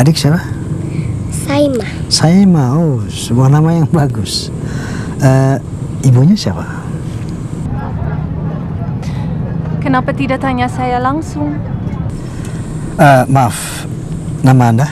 Adik siapa? Saima. Saima. Oh, sebuah nama yang bagus. Uh, ibunya siapa? Kenapa tidak tanya saya langsung? Uh, maaf, nama anda?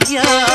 Yeah.